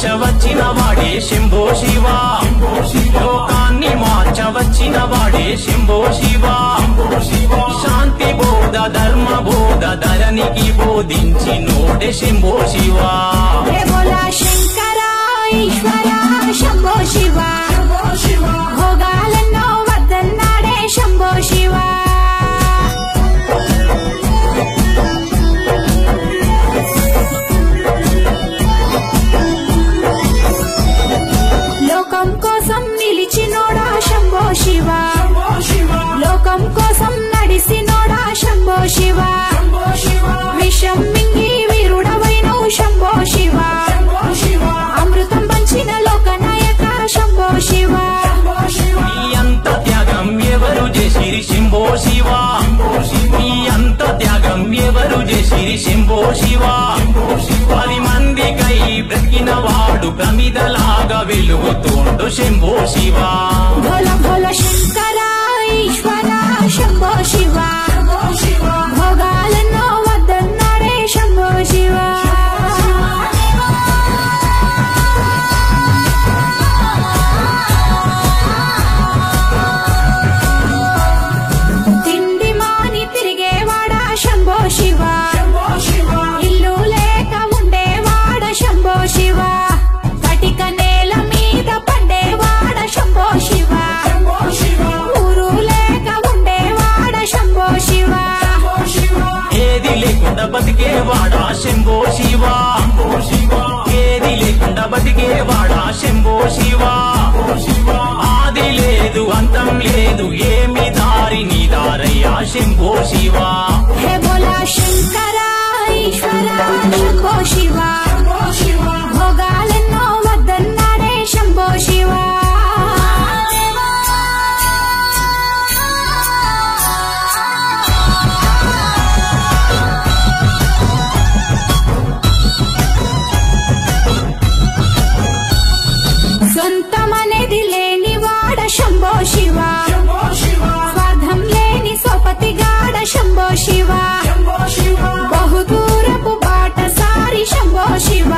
మార్చవచ్చిన వాడే శంభో శివ. లోకాన్ని మార్చవచ్చిన వాడే శంభో శివ. శాంతి బోధ ధర్మ బోధ ధరణికి బోధించి నోడే శంభో శివ. శంకరా శంభో శివా. శివ. విషం మింగి వీరుడవైనవు శంభో శివ. అమృతం పంచిన లోకనాయక శంభో శివ. నీ అంత త్యాగం ఎవరు చేసిరి శంభో శివ? అంత త్యాగం ఎవరు చేసిరి శంభో శివ? పది మందికై బ్రతికిన వాడు ప్రమిదలాగా వెలుగుతుండు శంభో శివ. భోల భోల శంకర ఈశ్వర శంభో శివ. భోగాలెన్నో వద్దన్నాడే శంభో శివ. తిండి మాని తిరిగేవాడా శంభో బతికేవాడా శంభో శివ. ఏది లేకుండా బతికేవాడా శంభో శివ. ఆది లేదు అంతం లేదు ఏమి దారి నీ దారయ్యా శంభో శివ. హే బోలా శంకర ఈశ్వర శంభో శివ. భోగాలెన్నో వద్దన్నాడే శంభో శివ. శివ బహుదూరపు బాట సారి శంభో శివ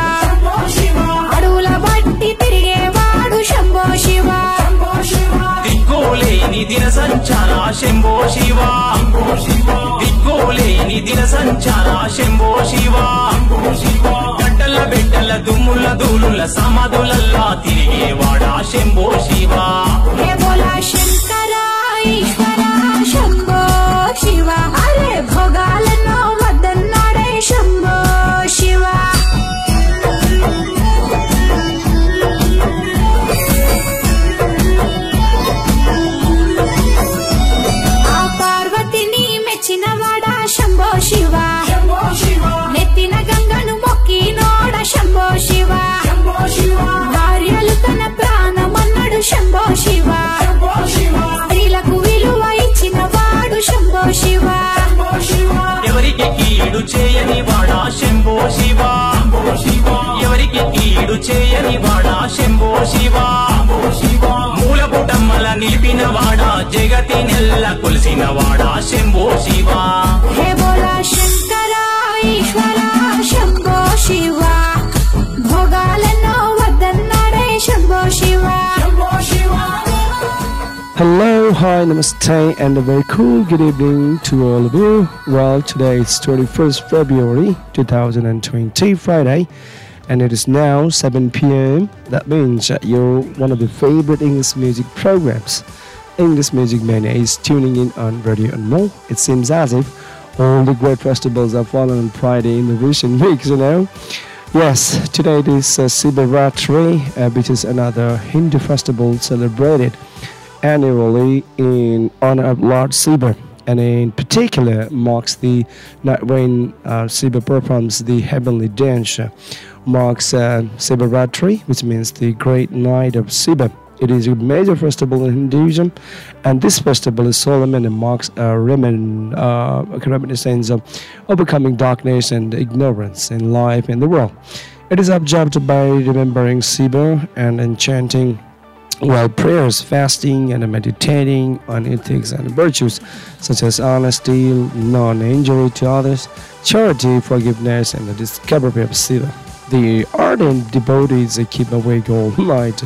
అడవుల బట్టి తిరిగేవాడు శంభో శివ దిక్కులేని దిన సంచార శంభో శివ దిన సంచార శంభో శివ గడ్డల బిడ్డల దుమ్ముల దూలుల సమాధులల్లా తిరిగేవాడా శంభో శివ శంకర శంభో శివ. స్త్రీలకు విలువ ఇచ్చిన వాడు శంభో శివ. ఎవరికి కీడు చేయని వాడా శంభో శివ? ఎవరికి కీడు చేయని వాడా శంభో శివ? మూలపుటమ్మల నిలిపిన వాడా జగతి నెల్ల కొలిసిన వాడా శంభో శివ? హే బోలా Hello, hi, namaste, and a very cool good evening to all of you. Well, today is 21st February 2020, Friday, and it is now 7 p.m. That means that you're one of the favorite English music programs. English Music Mania is tuning in on Radio Anmol. It seems as if all the great festivals are fallen on Friday in the recent weeks, you know. Yes, today it is uh, Sivaratri, uh, which is another Hindu festival celebrated annually in honor of Lord Siva and in particular marks the night when uh, Shiva performs the heavenly dance, uh, marks uh, Sivaratri, which means the great night of Siva. It is a major festival in Hinduism, and this festival is solemn and marks a reminiscence, uh, of overcoming darkness and ignorance in life and the world. It is observed by remembering Siva and enchanting while prayers, fasting, and meditating on ethics and virtues such as honesty, non injury to others, charity, forgiveness, and the discovery of Shiva. The ardent devotees keep awake all night.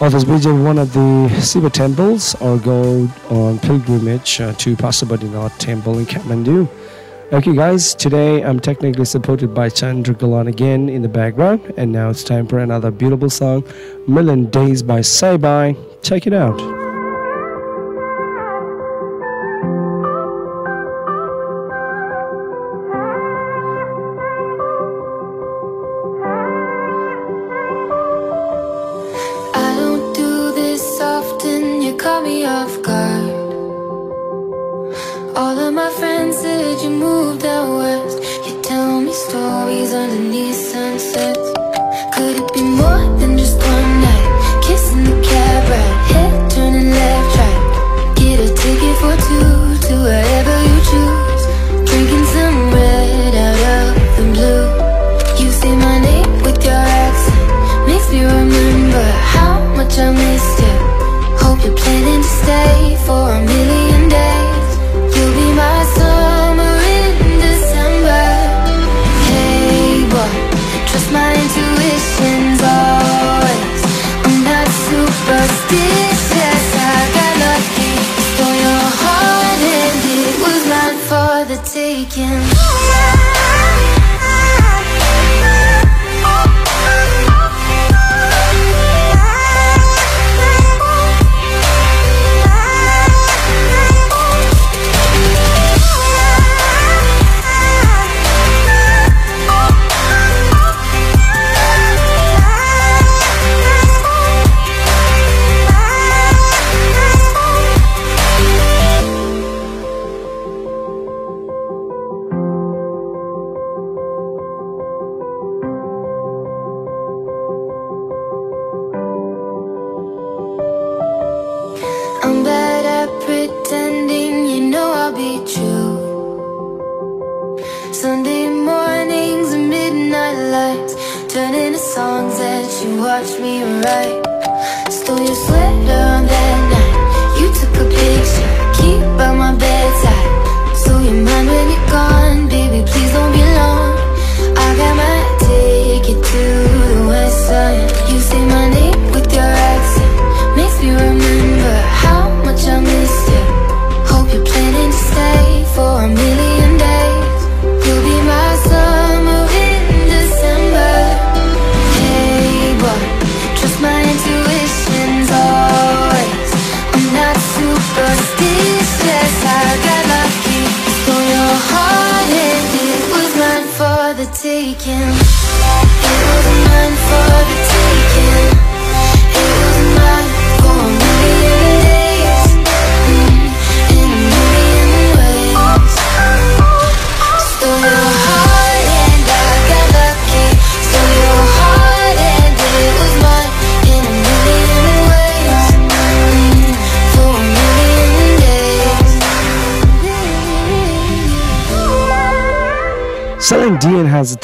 Others visit one of the Siva temples or go on pilgrimage uh, to Pashupatinath temple in Kathmandu. Okay, guys, today I'm technically supported by Chandra Ghalan again in the background, and now it's time for another beautiful song, Million Days by Sabai. Check it out.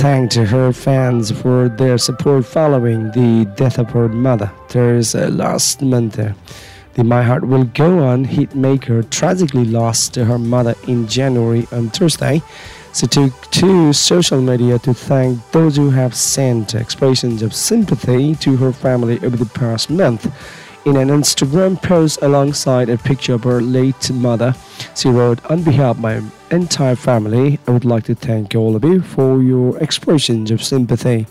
Thanked her fans for their support following the death of her mother. There's uh, last month. the My Heart Will Go On hitmaker tragically lost to her mother in January on Thursday. She took to social media to thank those who have sent expressions of sympathy to her family over the past month. In an Instagram post alongside a picture of her late mother, she wrote, On behalf of my entire family, I would like to thank all of you for your expressions of sympathy,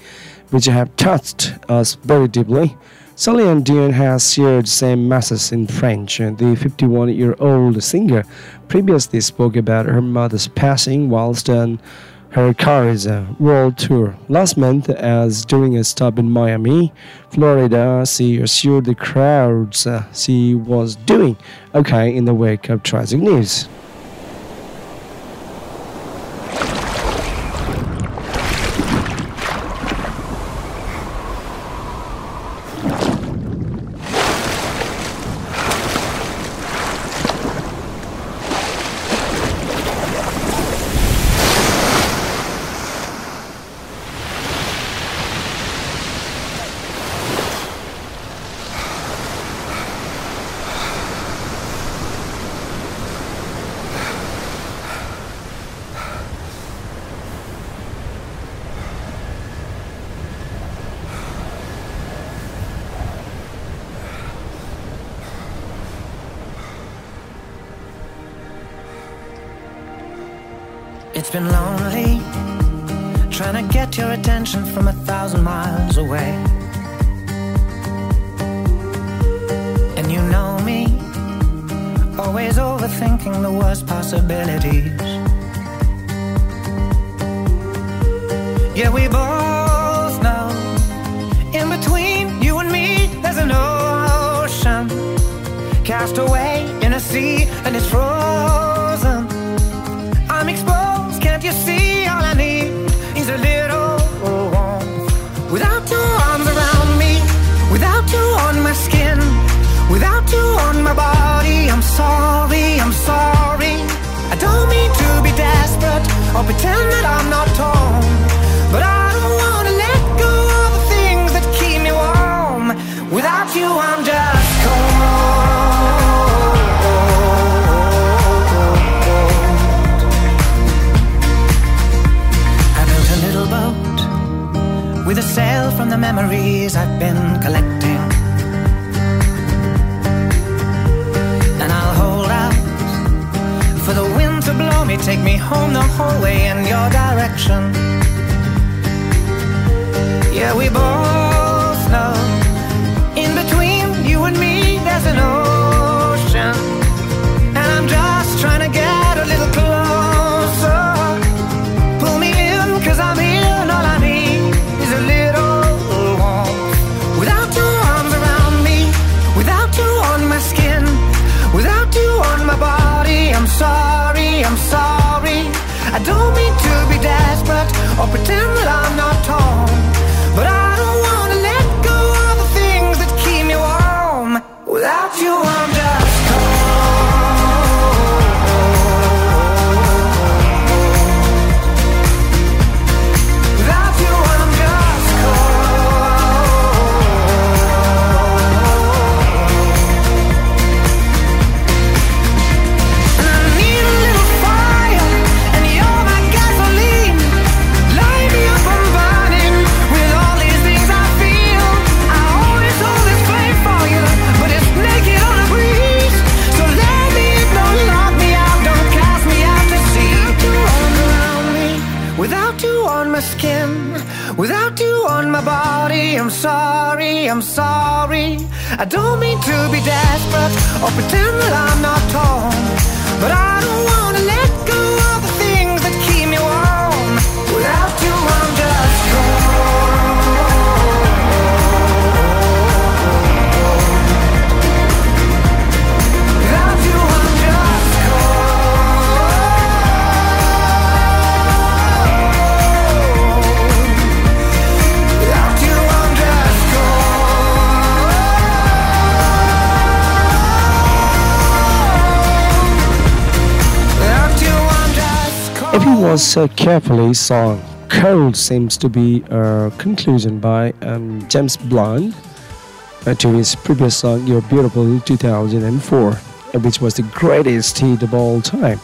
which have touched us very deeply. Celine Dion has shared the same message in French. The 51 year old singer previously spoke about her mother's passing whilst on her Courage world tour. Last month, as during a stop in Miami, Florida, she assured the crowds uh, she was doing okay in the wake of tragic news. It's been lonely trying to get your attention from a thousand miles away. And you know me, always overthinking the worst possibilities. Yeah, we both know in between you and me, there's an ocean cast away in a sea and it's frozen. A little. Without your arms around me, without you on my skin, without you on my body, I'm sorry, I'm sorry. I don't mean to be desperate or pretend that I'm not torn, memories I've been collecting. And I'll hold out for the wind to blow me, take me home the whole way in your direction. Yeah, we both know in between you and me there's an ocean. Was uh, carefully sung, Cold seems to be a conclusion by um, James Blunt uh, to his previous song You're Beautiful 2004, uh, which was the greatest hit of all time.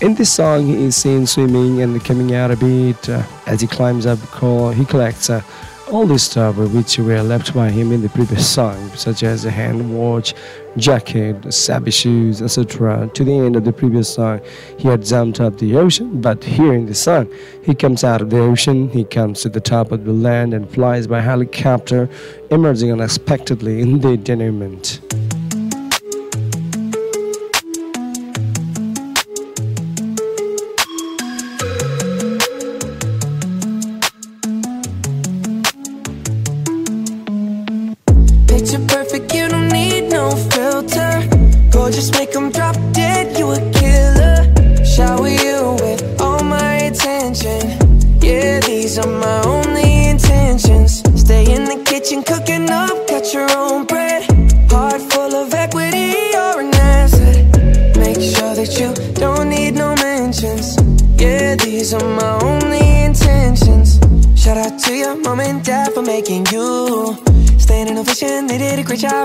In this song, he is seen swimming and coming out a bit uh, as he climbs up. Call, he collects uh, all the stuff which were left by him in the previous song, such as a hand watch, jacket, savvy shoes, etc. To the end of the previous song, he had jumped up the ocean, but here in the song, he comes out of the ocean, he comes to the top of the land and flies by helicopter, emerging unexpectedly in the denouement.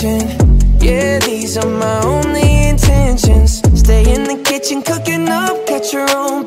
Attention. Yeah, these are my only intentions. Stay in the kitchen, cooking up, catch your own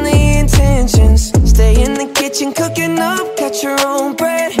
kitchen, cooking up, catch your own bread.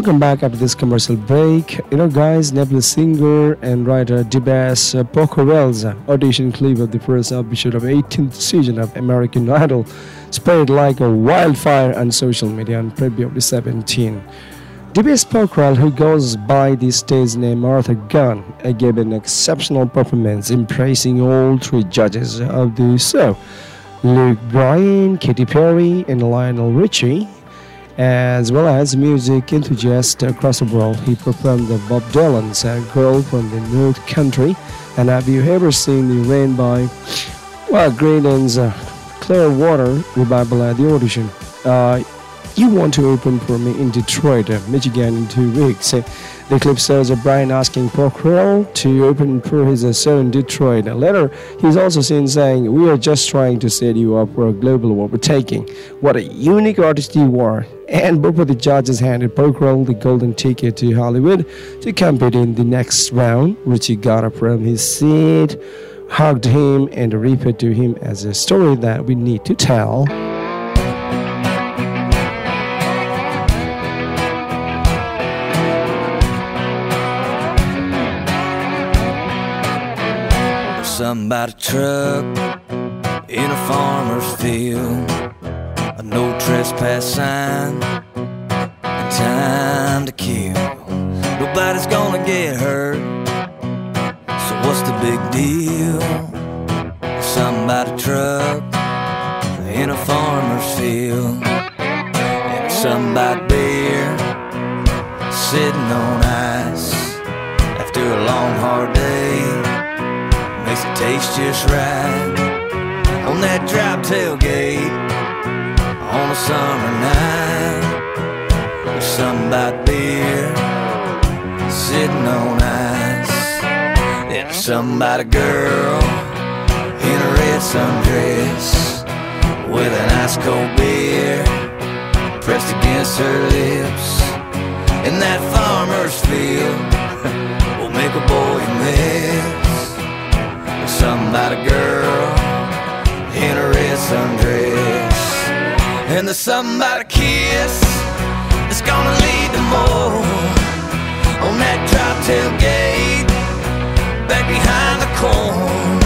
Welcome back after this commercial break. You know, guys, Nepali singer and writer Dibesh uh, Pokharel's audition clip of the first episode of 18th season of American Idol spread like a wildfire on social media on February 17. Dibesh Pokharel, who goes by the stage name Arthur Gunn, uh, gave an exceptional performance, impressing all three judges of the show. Luke Bryan, Katy Perry, and Lionel Richie as well as music enthusiasts across the world. He performed the Bob Dylan's uh, Girl from the North Country. And have you ever seen the Rain by well, Creedence uh, Clearwater revival at the audition? Uh, you want to open for me in Detroit, uh, Michigan in two weeks. Uh, the clip shows Bryan asking Pokharel to open for his uh, show in Detroit. Uh, later, he's also seen saying, We are just trying to set you up for a global overtaking. What a unique artist you are. And both of the judges handed Pokharel the golden ticket to Hollywood to compete in the next round, which he got up from his seat, hugged him, and referred to him as a story that we need to tell. Somebody truck in a farmer's field, no trespass sign, time to kill. Nobody's gonna get hurt, so what's the big deal? Somebody truck in a farmer's field, and somebody beer sitting on ice after a long hard day. Makes it taste just right on that drop tailgate on a summer night. There's something about beer sitting on ice. And there's something about a girl in a red sundress with an ice cold beer pressed against her lips. In that farmer's field will make a boy miss. Something about a girl in a red sundress. And there's something a kiss that's gonna lead to more on that drop tailgate back behind the corn.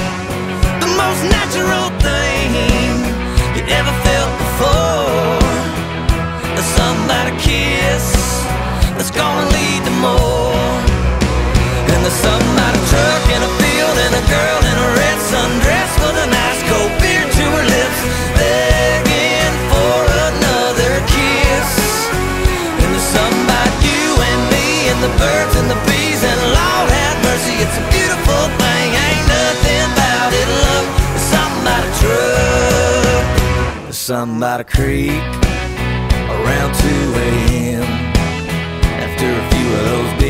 The most natural thing you ever felt before. There's something a kiss that's gonna lead to more. And there's something a truck and a About a creek around 2 a.m. After a few of those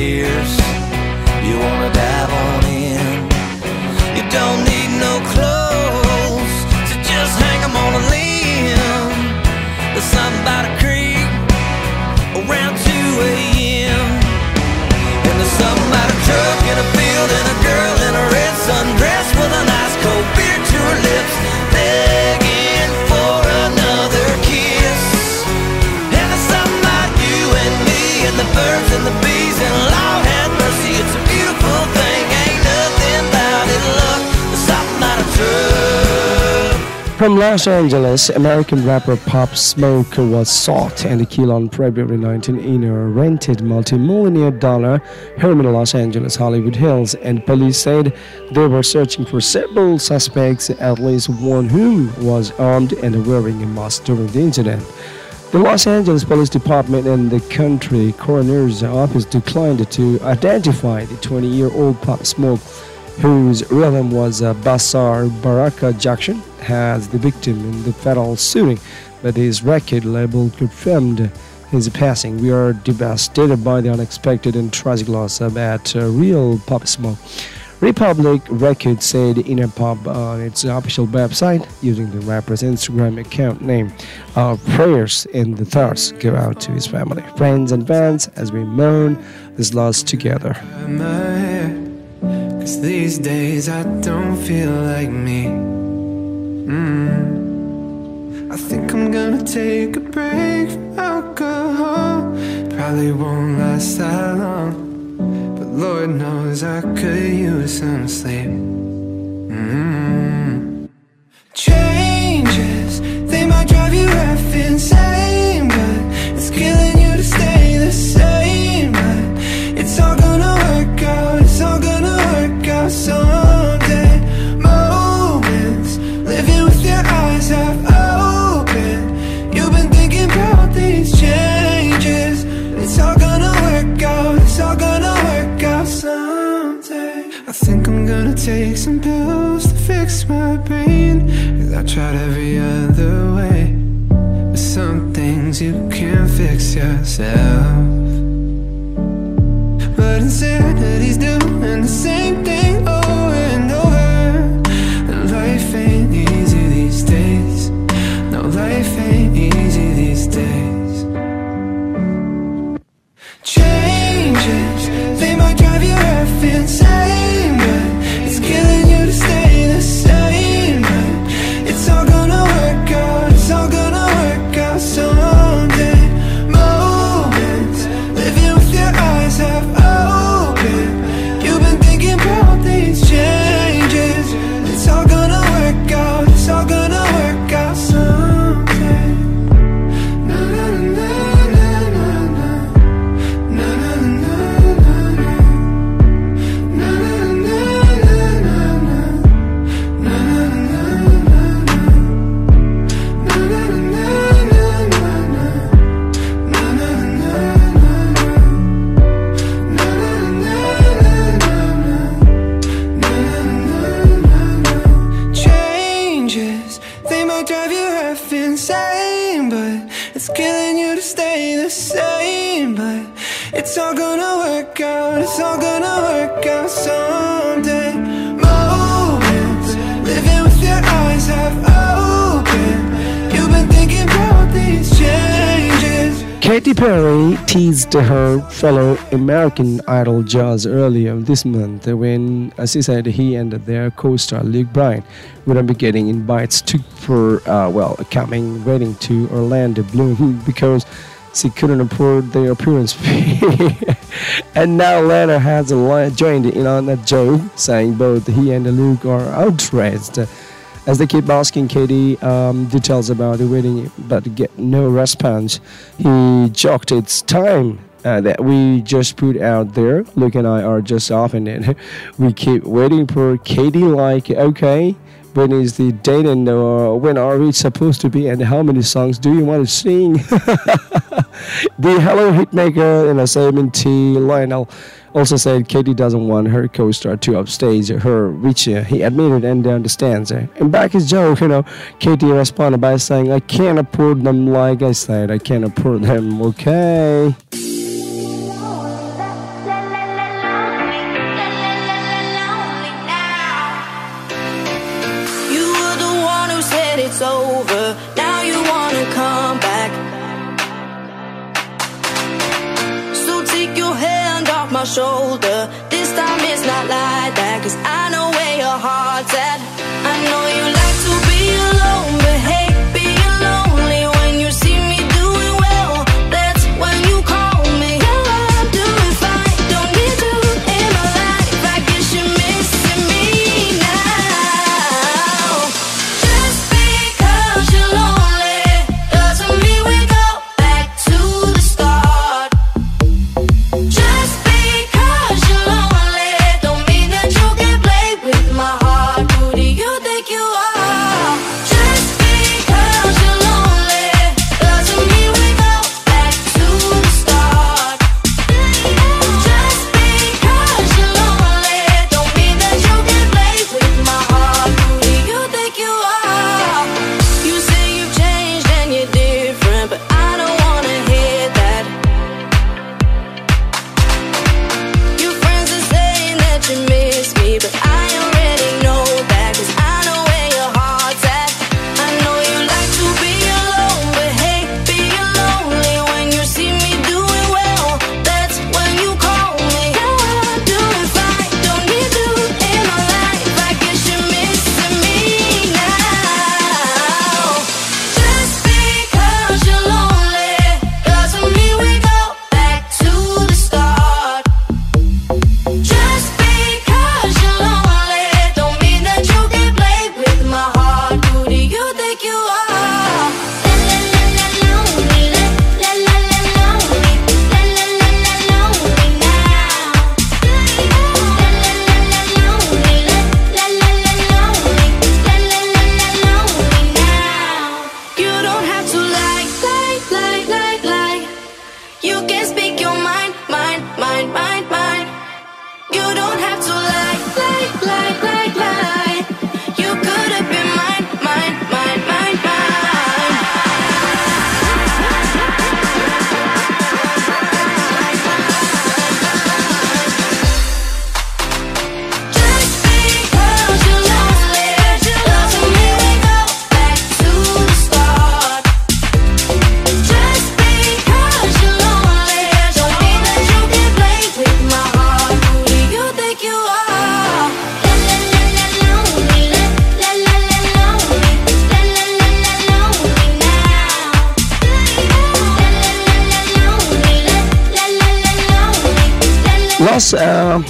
From Los Angeles, American rapper Pop Smoke was sought and killed on February 19 in a rented multi-millionaire dollar home in Los Angeles, Hollywood Hills, and police said they were searching for several suspects, at least one whom was armed and wearing a mask during the incident. The Los Angeles Police Department and the county coroner's office declined to identify the 20-year-old Pop Smoke, whose real name was uh, Bashar Barakah Jackson, as the victim in the fatal shooting, but his record label confirmed his passing. We are devastated by the unexpected and tragic loss of at uh, real Pop Smoke. Republic Records said in a pub on its official website using the rapper's Instagram account name. Our prayers and the thoughts go out to his family, friends, and fans as we mourn this loss together. Cause these days I don't feel like me. Mm. I think I'm gonna take a break from alcohol. Probably won't last that long. But Lord knows I could use some sleep. Mm. I tried every other way. But some things you can't fix yourself. But insanity's doing the same Katy Perry teased her fellow American Idol judge earlier this month when, she said, he and their co-star Luke Bryan wouldn't be getting invites to for uh, well a coming wedding to Orlando Bloom because she couldn't afford their appearance fee. and now Lionel has joined in on that joke, saying both he and Luke are outraged. As they keep asking Katy um, details about the wedding, but get no response, he joked it's time uh, that we just put out there. Luke and I are just off and it. We keep waiting for Katy, like, okay, when is the date and uh, when are we supposed to be and how many songs do you want to sing? the Hello Hitmaker in a segment T. Lionel also said Katy doesn't want her co-star to upstage her, which uh, he admitted and understands. And back his joke, you know, Katy responded by saying, "I can't afford them, like I said, I can't afford them." Okay. It's over. Shoulder. This time it's not like that. Cause I uh,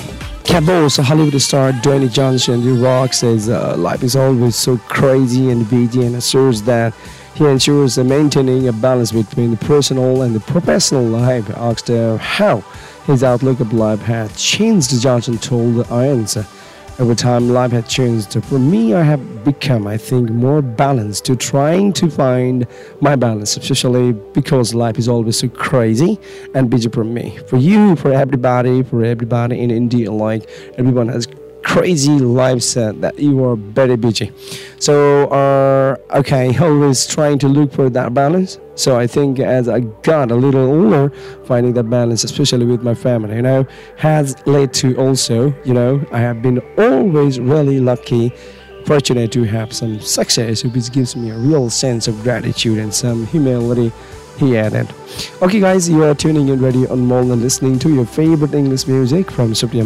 Cabot, Hollywood star Dwayne Johnson, The Rock says uh, life is always so crazy and busy and assures that he ensures maintaining a balance between the personal and the professional life. Asked uh, how his outlook of life had changed, Johnson told IANS. Over time, life has changed. For me, I have become, I think, more balanced to trying to find my balance, especially because life is always so crazy and busy for me. For you, for everybody, for everybody in India, like everyone has crazy lives uh, that you are very busy. So uh, okay always trying to look for that balance. So i think as i got a little older finding that balance especially with my family you know has led to also you know i have been always really lucky fortunate to have some success which gives me a real sense of gratitude and some humility he added. Okay, guys, you are tuning in radio Anmol and listening to your favorite English music from Supriya.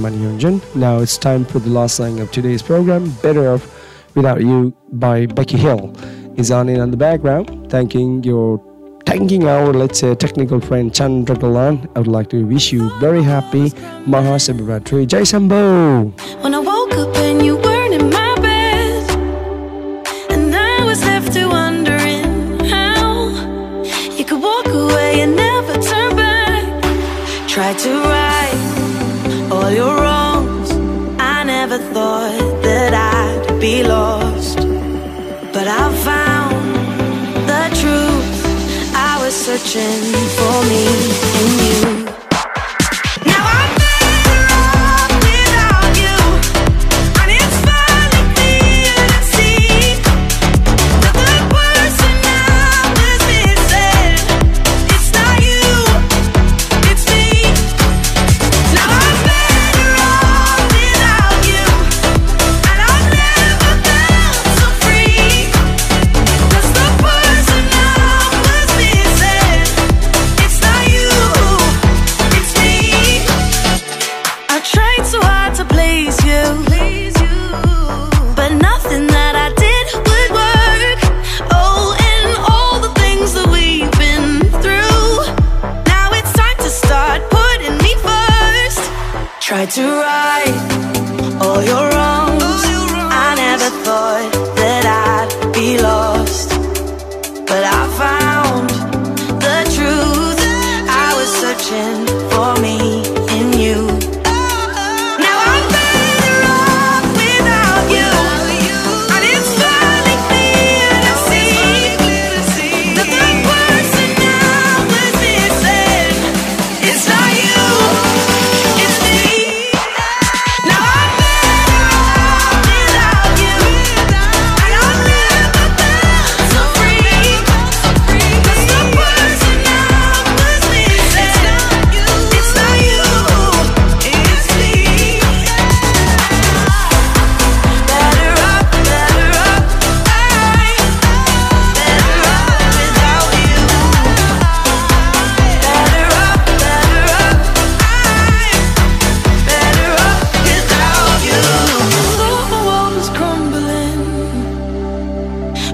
Now it's time for the last song of today's program, Better Off Without You by Becky Hill. Is on in on the background, thanking your thanking our let's say technical friend Chandra Ghalan. I would like to wish you very happy Mahashivaratri. Jai Sambho! When I woke up and you Tried to right all your wrongs. I never thought that I'd be lost, but I found the truth. I was searching for me in you. Tried to right all your wrongs. I never thought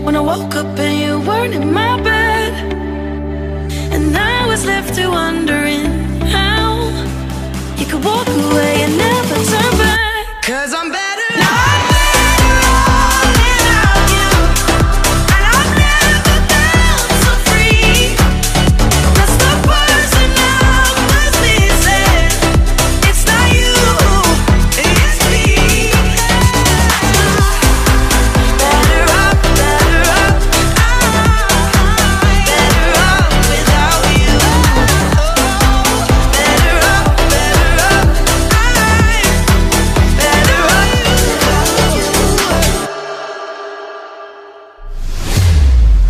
when I woke up and you weren't in my bed, and I was left to wondering how you could walk away and never turn back. Cause I'm better